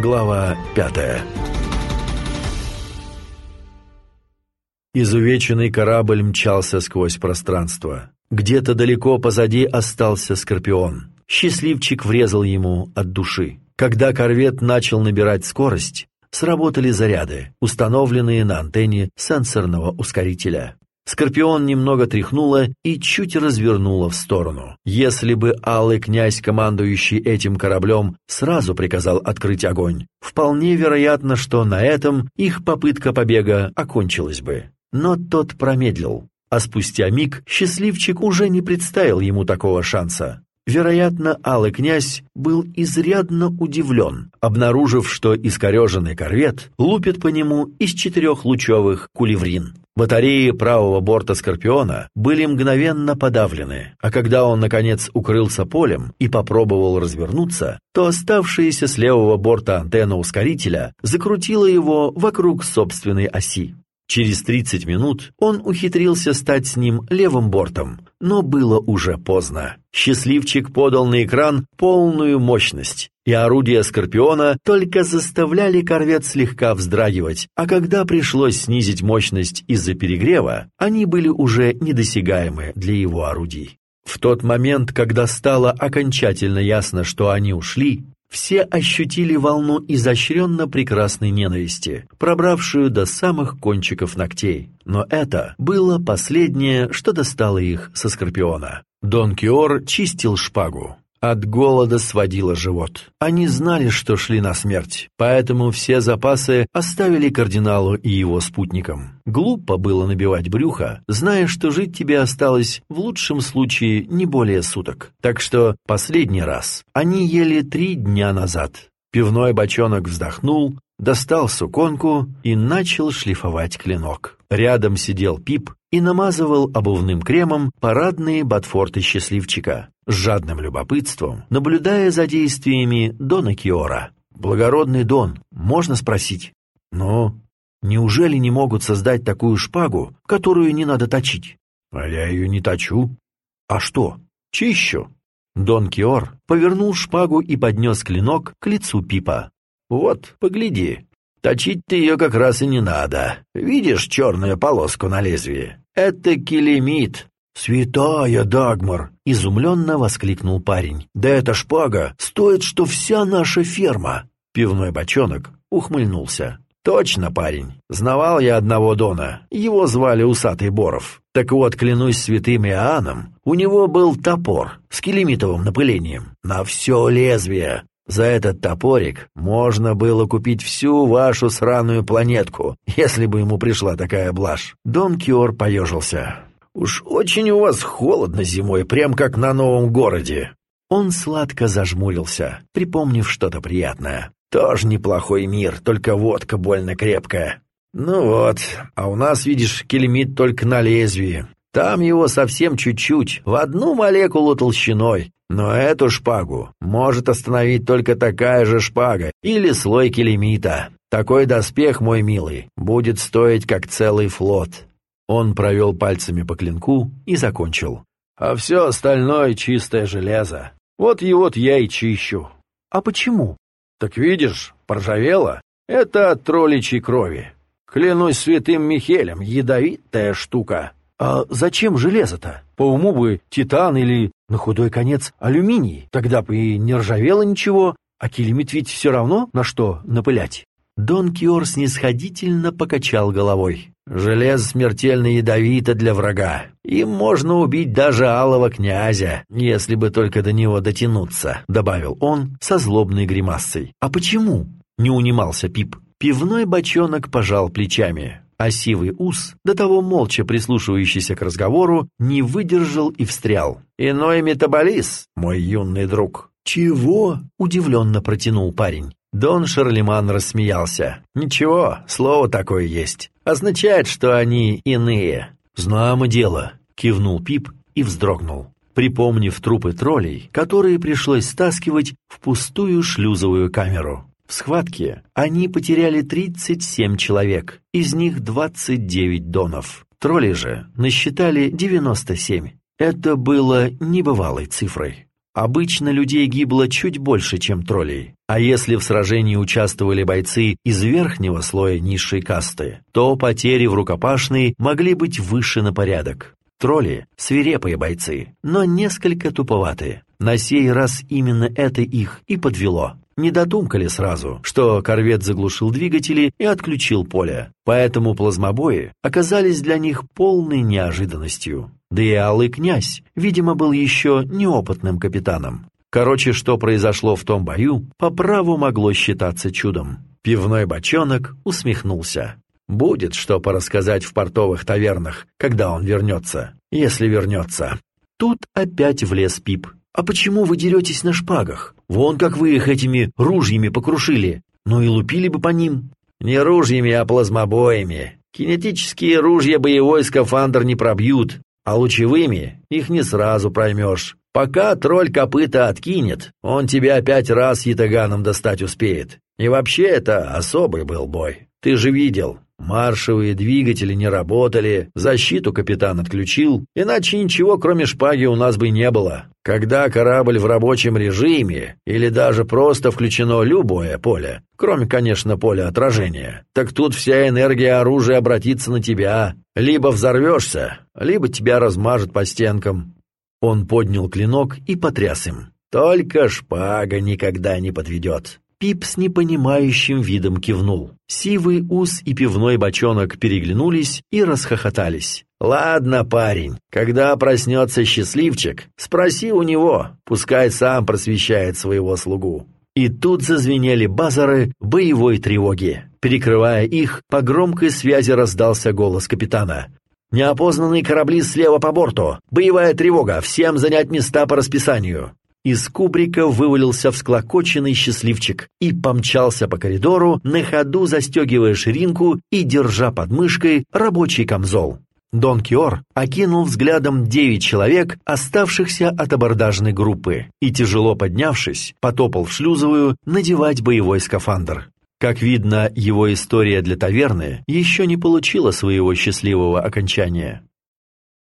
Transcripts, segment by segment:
Глава пятая Изувеченный корабль мчался сквозь пространство. Где-то далеко позади остался Скорпион. Счастливчик врезал ему от души. Когда корвет начал набирать скорость, сработали заряды, установленные на антенне сенсорного ускорителя. Скорпион немного тряхнуло и чуть развернуло в сторону. Если бы алый князь, командующий этим кораблем, сразу приказал открыть огонь, вполне вероятно, что на этом их попытка побега окончилась бы. Но тот промедлил, а спустя миг счастливчик уже не представил ему такого шанса. Вероятно, Алый князь был изрядно удивлен, обнаружив, что искореженный корвет лупит по нему из четырехлучевых кулеврин. Батареи правого борта «Скорпиона» были мгновенно подавлены, а когда он, наконец, укрылся полем и попробовал развернуться, то оставшаяся с левого борта антенна ускорителя закрутила его вокруг собственной оси. Через 30 минут он ухитрился стать с ним левым бортом, но было уже поздно. Счастливчик подал на экран полную мощность, и орудия «Скорпиона» только заставляли корвет слегка вздрагивать, а когда пришлось снизить мощность из-за перегрева, они были уже недосягаемы для его орудий. В тот момент, когда стало окончательно ясно, что они ушли, все ощутили волну изощренно прекрасной ненависти, пробравшую до самых кончиков ногтей. Но это было последнее, что достало их со Скорпиона. Дон Киор чистил шпагу. От голода сводило живот. Они знали, что шли на смерть, поэтому все запасы оставили кардиналу и его спутникам. Глупо было набивать брюхо, зная, что жить тебе осталось в лучшем случае не более суток. Так что последний раз они ели три дня назад. Пивной бочонок вздохнул, достал суконку и начал шлифовать клинок. Рядом сидел Пип и намазывал обувным кремом парадные ботфорты счастливчика с жадным любопытством, наблюдая за действиями Дона Киора. «Благородный Дон, можно спросить?» «Ну, неужели не могут создать такую шпагу, которую не надо точить?» «А я ее не точу». «А что? Чищу». Дон Киор повернул шпагу и поднес клинок к лицу Пипа. «Вот, погляди, точить-то ее как раз и не надо. Видишь черную полоску на лезвии? Это килимит, «Святая Дагмар!» — изумленно воскликнул парень. «Да эта шпага стоит, что вся наша ферма!» Пивной бочонок ухмыльнулся. «Точно, парень. Знавал я одного Дона. Его звали Усатый Боров. Так вот, клянусь святым Иоанном, у него был топор с килимитовым напылением. На все лезвие. За этот топорик можно было купить всю вашу сраную планетку, если бы ему пришла такая блажь». Дон Киор поежился. «Уж очень у вас холодно зимой, прям как на новом городе». Он сладко зажмурился, припомнив что-то приятное. «Тоже неплохой мир, только водка больно крепкая». «Ну вот, а у нас, видишь, кельмит только на лезвии. Там его совсем чуть-чуть, в одну молекулу толщиной. Но эту шпагу может остановить только такая же шпага или слой келемита. Такой доспех, мой милый, будет стоить как целый флот. Он провел пальцами по клинку и закончил. «А все остальное чистое железо. Вот его-то я и чищу». «А почему?» «Так видишь, поржавело. Это от тролличьей крови. Клянусь святым Михелем, ядовитая штука». «А зачем железо-то? По уму бы титан или, на худой конец, алюминий. Тогда бы и не ржавело ничего, а килимит ведь все равно на что напылять». Дон Киор снисходительно покачал головой. «Железо смертельно ядовито для врага. Им можно убить даже алого князя, если бы только до него дотянуться», — добавил он со злобной гримасой. «А почему?» — не унимался Пип. Пивной бочонок пожал плечами, а сивый ус, до того молча прислушивающийся к разговору, не выдержал и встрял. «Иной метаболиз, мой юный друг». «Чего?» — удивленно протянул парень. Дон Шарлеман рассмеялся. «Ничего, слово такое есть. Означает, что они иные». «Знамо дело», — кивнул Пип и вздрогнул, припомнив трупы троллей, которые пришлось стаскивать в пустую шлюзовую камеру. В схватке они потеряли 37 человек, из них 29 донов. Тролли же насчитали 97. Это было небывалой цифрой. Обычно людей гибло чуть больше, чем троллей. А если в сражении участвовали бойцы из верхнего слоя низшей касты, то потери в рукопашной могли быть выше на порядок. Тролли – свирепые бойцы, но несколько туповатые. На сей раз именно это их и подвело. Не додумкали сразу, что корвет заглушил двигатели и отключил поле, поэтому плазмобои оказались для них полной неожиданностью. Да и Алый князь, видимо, был еще неопытным капитаном. Короче, что произошло в том бою, по праву могло считаться чудом. Пивной бочонок усмехнулся. Будет что порассказать в портовых тавернах, когда он вернется, если вернется. Тут опять влез Пип. «А почему вы деретесь на шпагах? Вон как вы их этими ружьями покрушили. Ну и лупили бы по ним». «Не ружьями, а плазмобоями. Кинетические ружья боевой скафандр не пробьют, а лучевыми их не сразу проймешь. Пока тролль копыта откинет, он тебя пять раз ятаганом достать успеет. И вообще это особый был бой. Ты же видел, Маршевые двигатели не работали, защиту капитан отключил, иначе ничего кроме шпаги у нас бы не было. Когда корабль в рабочем режиме, или даже просто включено любое поле, кроме, конечно, поля отражения, так тут вся энергия оружия обратится на тебя. Либо взорвешься, либо тебя размажет по стенкам. Он поднял клинок и потряс им. Только шпага никогда не подведет. Пип с непонимающим видом кивнул. Сивый ус и пивной бочонок переглянулись и расхохотались. «Ладно, парень, когда проснется счастливчик, спроси у него, пускай сам просвещает своего слугу». И тут зазвенели базары боевой тревоги. Перекрывая их, по громкой связи раздался голос капитана. «Неопознанные корабли слева по борту! Боевая тревога! Всем занять места по расписанию!» Из кубрика вывалился всклокоченный счастливчик и помчался по коридору, на ходу застегивая ширинку и держа под мышкой рабочий камзол. Дон Киор окинул взглядом девять человек, оставшихся от абордажной группы, и, тяжело поднявшись, потопал в шлюзовую надевать боевой скафандр. Как видно, его история для таверны еще не получила своего счастливого окончания.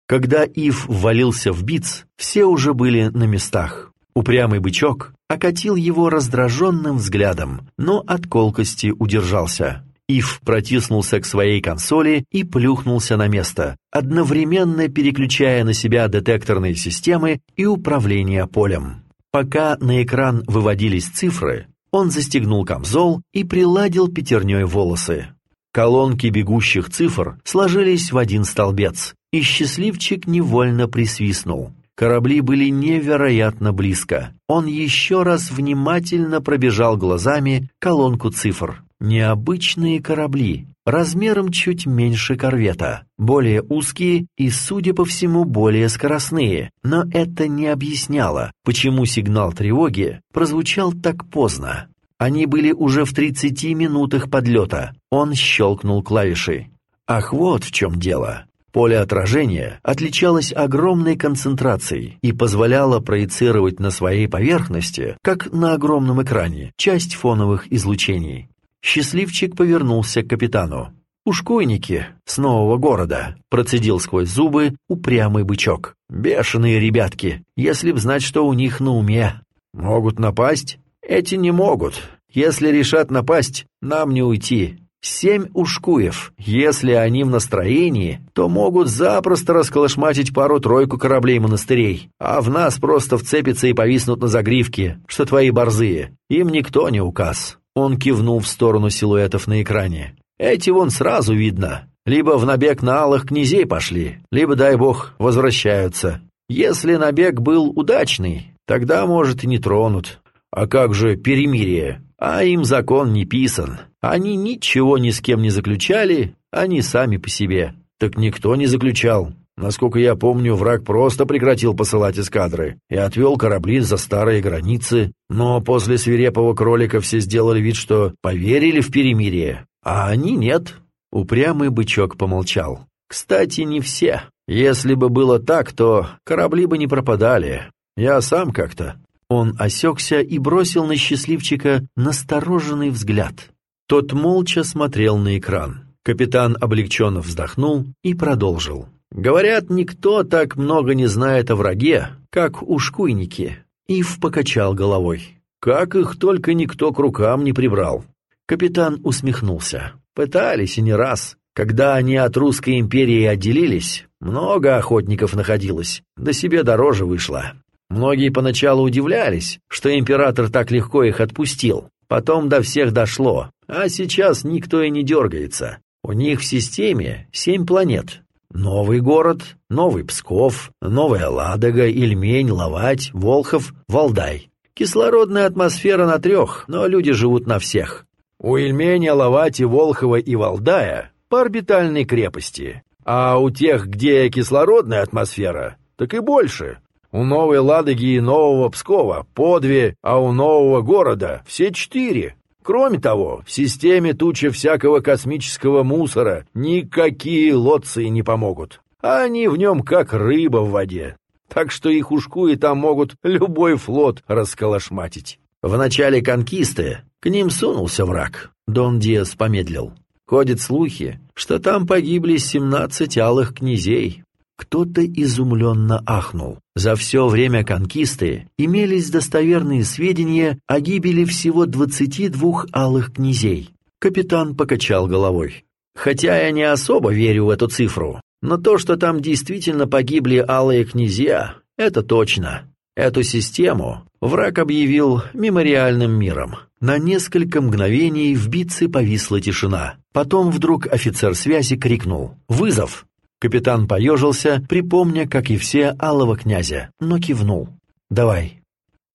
Когда Ив ввалился в биц, все уже были на местах. Упрямый бычок окатил его раздраженным взглядом, но от колкости удержался. Ив протиснулся к своей консоли и плюхнулся на место, одновременно переключая на себя детекторные системы и управление полем. Пока на экран выводились цифры, он застегнул камзол и приладил пятерней волосы. Колонки бегущих цифр сложились в один столбец, и счастливчик невольно присвистнул. Корабли были невероятно близко. Он еще раз внимательно пробежал глазами колонку цифр. Необычные корабли, размером чуть меньше корвета, более узкие и, судя по всему, более скоростные. Но это не объясняло, почему сигнал тревоги прозвучал так поздно. Они были уже в 30 минутах подлета. Он щелкнул клавиши. Ах, вот в чем дело. Поле отражения отличалось огромной концентрацией и позволяло проецировать на своей поверхности, как на огромном экране, часть фоновых излучений. Счастливчик повернулся к капитану. «Ушкуйники с нового города», — процедил сквозь зубы упрямый бычок. «Бешеные ребятки, если б знать, что у них на уме. Могут напасть? Эти не могут. Если решат напасть, нам не уйти. Семь ушкуев. Если они в настроении, то могут запросто расколошматить пару-тройку кораблей-монастырей, а в нас просто вцепятся и повиснут на загривке, что твои борзые. Им никто не указ. Он кивнул в сторону силуэтов на экране. Эти вон сразу видно. Либо в набег на алых князей пошли, либо, дай бог, возвращаются. Если набег был удачный, тогда, может, и не тронут. А как же перемирие? А им закон не писан. Они ничего ни с кем не заключали, они сами по себе. Так никто не заключал. Насколько я помню, враг просто прекратил посылать эскадры и отвел корабли за старые границы. Но после свирепого кролика все сделали вид, что поверили в перемирие. А они нет. Упрямый бычок помолчал. Кстати, не все. Если бы было так, то корабли бы не пропадали. Я сам как-то он осекся и бросил на счастливчика настороженный взгляд. Тот молча смотрел на экран. Капитан облегченно вздохнул и продолжил. «Говорят, никто так много не знает о враге, как ушкуйники». Ив покачал головой. Как их только никто к рукам не прибрал. Капитан усмехнулся. Пытались и не раз. Когда они от русской империи отделились, много охотников находилось, да себе дороже вышло. Многие поначалу удивлялись, что император так легко их отпустил. Потом до всех дошло, а сейчас никто и не дергается. У них в системе семь планет. Новый город, Новый Псков, Новая Ладога, Ильмень, Ловать, Волхов, Валдай. Кислородная атмосфера на трех, но люди живут на всех. У Ильменя, Ловати, Волхова и Валдая по орбитальной крепости. А у тех, где кислородная атмосфера, так и больше. У Новой Ладоги и Нового Пскова по две, а у Нового города все четыре. Кроме того, в системе туча всякого космического мусора, никакие лодцы не помогут. Они в нем как рыба в воде. Так что их ушкуи там могут любой флот расколошматить. В начале конкисты к ним сунулся враг. Дон Диас помедлил. Ходят слухи, что там погибли семнадцать алых князей. Кто-то изумленно ахнул. За все время конкисты имелись достоверные сведения о гибели всего двадцати двух алых князей. Капитан покачал головой. Хотя я не особо верю в эту цифру, но то, что там действительно погибли алые князья, это точно. Эту систему враг объявил мемориальным миром. На несколько мгновений в битце повисла тишина. Потом вдруг офицер связи крикнул «Вызов!». Капитан поежился, припомня, как и все, алого князя, но кивнул. «Давай».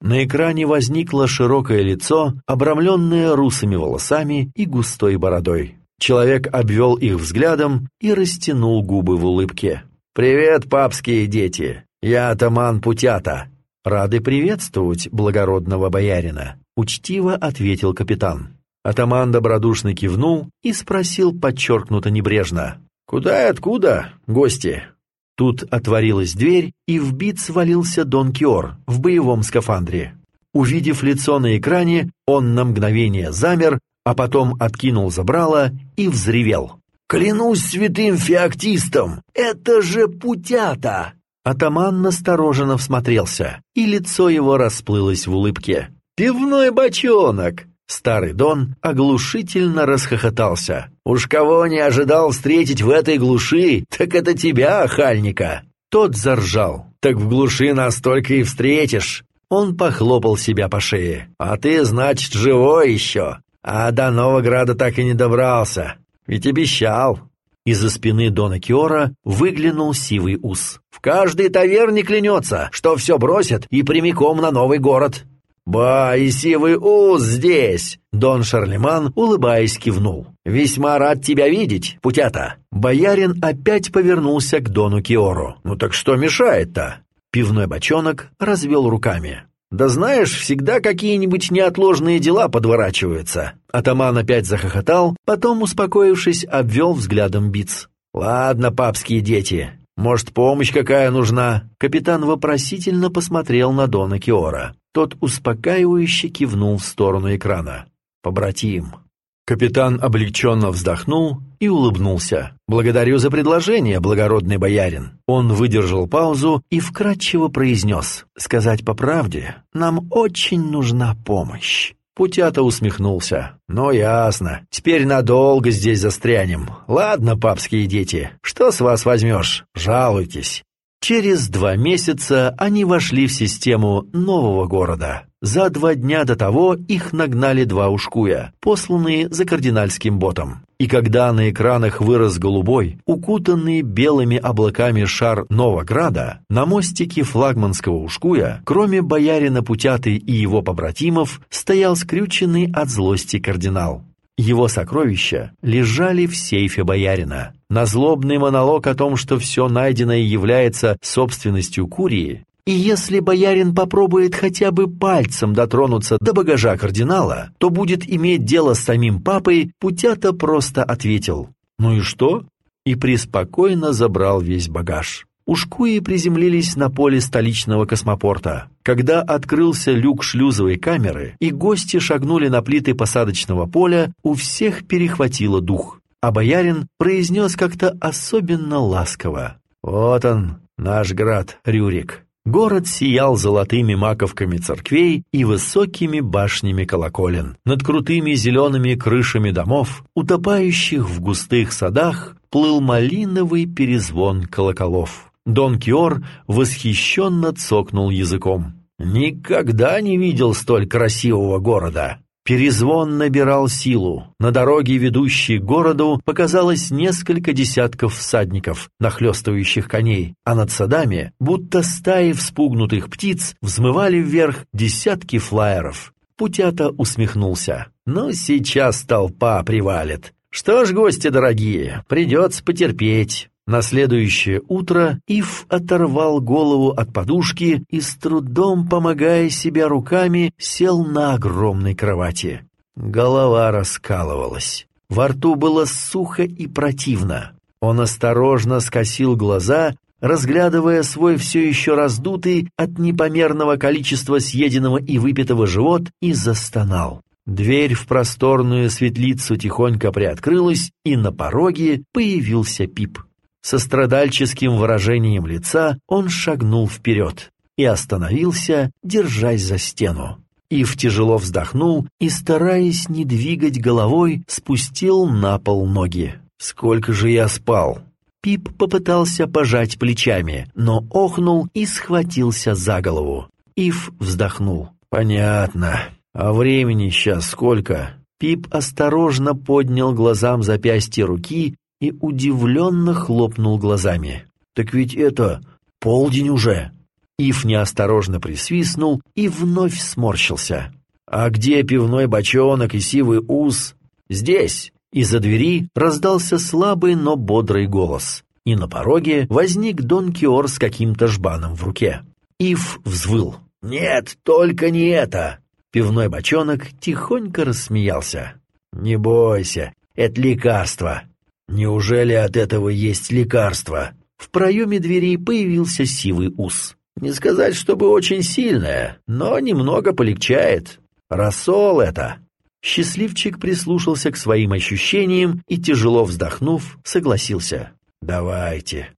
На экране возникло широкое лицо, обрамленное русыми волосами и густой бородой. Человек обвел их взглядом и растянул губы в улыбке. «Привет, папские дети! Я атаман Путята!» «Рады приветствовать благородного боярина», — учтиво ответил капитан. Атаман добродушно кивнул и спросил подчеркнуто небрежно. «Куда и откуда, гости?» Тут отворилась дверь, и в бит свалился Дон Киор в боевом скафандре. Увидев лицо на экране, он на мгновение замер, а потом откинул забрало и взревел. «Клянусь святым феоктистом, это же путята!» Атаман настороженно всмотрелся, и лицо его расплылось в улыбке. «Пивной бочонок!» Старый Дон оглушительно расхохотался. «Уж кого не ожидал встретить в этой глуши, так это тебя, охальника!» Тот заржал. «Так в глуши нас только и встретишь!» Он похлопал себя по шее. «А ты, значит, живой еще!» А до Новограда так и не добрался. Ведь обещал. Из-за спины Дона Киора выглянул сивый ус. В каждой таверне клянется, что все бросит и прямиком на новый город. «Ба, и сивый ус здесь!» Дон Шарлеман, улыбаясь, кивнул. «Весьма рад тебя видеть, путята!» Боярин опять повернулся к Дону Киору. «Ну так что мешает-то?» Пивной бочонок развел руками. «Да знаешь, всегда какие-нибудь неотложные дела подворачиваются». Атаман опять захохотал, потом, успокоившись, обвел взглядом Биц. «Ладно, папские дети, может, помощь какая нужна?» Капитан вопросительно посмотрел на Дона Киора. Тот успокаивающе кивнул в сторону экрана. «Побратим, Капитан облегченно вздохнул и улыбнулся. «Благодарю за предложение, благородный боярин». Он выдержал паузу и вкратчиво произнес. «Сказать по правде, нам очень нужна помощь». Путята усмехнулся. «Ну, ясно. Теперь надолго здесь застрянем. Ладно, папские дети, что с вас возьмешь? Жалуйтесь». Через два месяца они вошли в систему нового города. За два дня до того их нагнали два ушкуя, посланные за кардинальским ботом. И когда на экранах вырос голубой, укутанный белыми облаками шар Новограда, на мостике флагманского ушкуя, кроме боярина Путяты и его побратимов, стоял скрюченный от злости кардинал. Его сокровища лежали в сейфе боярина. На злобный монолог о том, что все найденное является собственностью Курии, и если боярин попробует хотя бы пальцем дотронуться до багажа кардинала, то будет иметь дело с самим папой, Путята просто ответил «Ну и что?» и преспокойно забрал весь багаж. Ушкуи приземлились на поле столичного космопорта. Когда открылся люк шлюзовой камеры и гости шагнули на плиты посадочного поля, у всех перехватило дух. А боярин произнес как-то особенно ласково. «Вот он, наш град, Рюрик. Город сиял золотыми маковками церквей и высокими башнями колоколен. Над крутыми зелеными крышами домов, утопающих в густых садах, плыл малиновый перезвон колоколов. Дон Киор восхищенно цокнул языком. «Никогда не видел столь красивого города!» Перезвон набирал силу. На дороге, ведущей к городу, показалось несколько десятков всадников, нахлестывающих коней, а над садами, будто стаи вспугнутых птиц, взмывали вверх десятки флайеров. Путята усмехнулся. «Ну, сейчас толпа привалит. Что ж, гости дорогие, придется потерпеть». На следующее утро Ив оторвал голову от подушки и, с трудом помогая себе руками, сел на огромной кровати. Голова раскалывалась. Во рту было сухо и противно. Он осторожно скосил глаза, разглядывая свой все еще раздутый от непомерного количества съеденного и выпитого живот, и застонал. Дверь в просторную светлицу тихонько приоткрылась, и на пороге появился Пип. Со страдальческим выражением лица он шагнул вперед и остановился, держась за стену. Ив тяжело вздохнул и, стараясь не двигать головой, спустил на пол ноги. «Сколько же я спал?» Пип попытался пожать плечами, но охнул и схватился за голову. Ив вздохнул. «Понятно. А времени сейчас сколько?» Пип осторожно поднял глазам запястье руки и удивленно хлопнул глазами. «Так ведь это полдень уже!» Ив неосторожно присвистнул и вновь сморщился. «А где пивной бочонок и сивый ус?» «Здесь!» Из-за двери раздался слабый, но бодрый голос. И на пороге возник Дон Киор с каким-то жбаном в руке. Ив взвыл. «Нет, только не это!» Пивной бочонок тихонько рассмеялся. «Не бойся, это лекарство. Неужели от этого есть лекарство? В проеме двери появился сивый ус. Не сказать, чтобы очень сильное, но немного полегчает. Рассол это. Счастливчик прислушался к своим ощущениям и, тяжело вздохнув, согласился. «Давайте,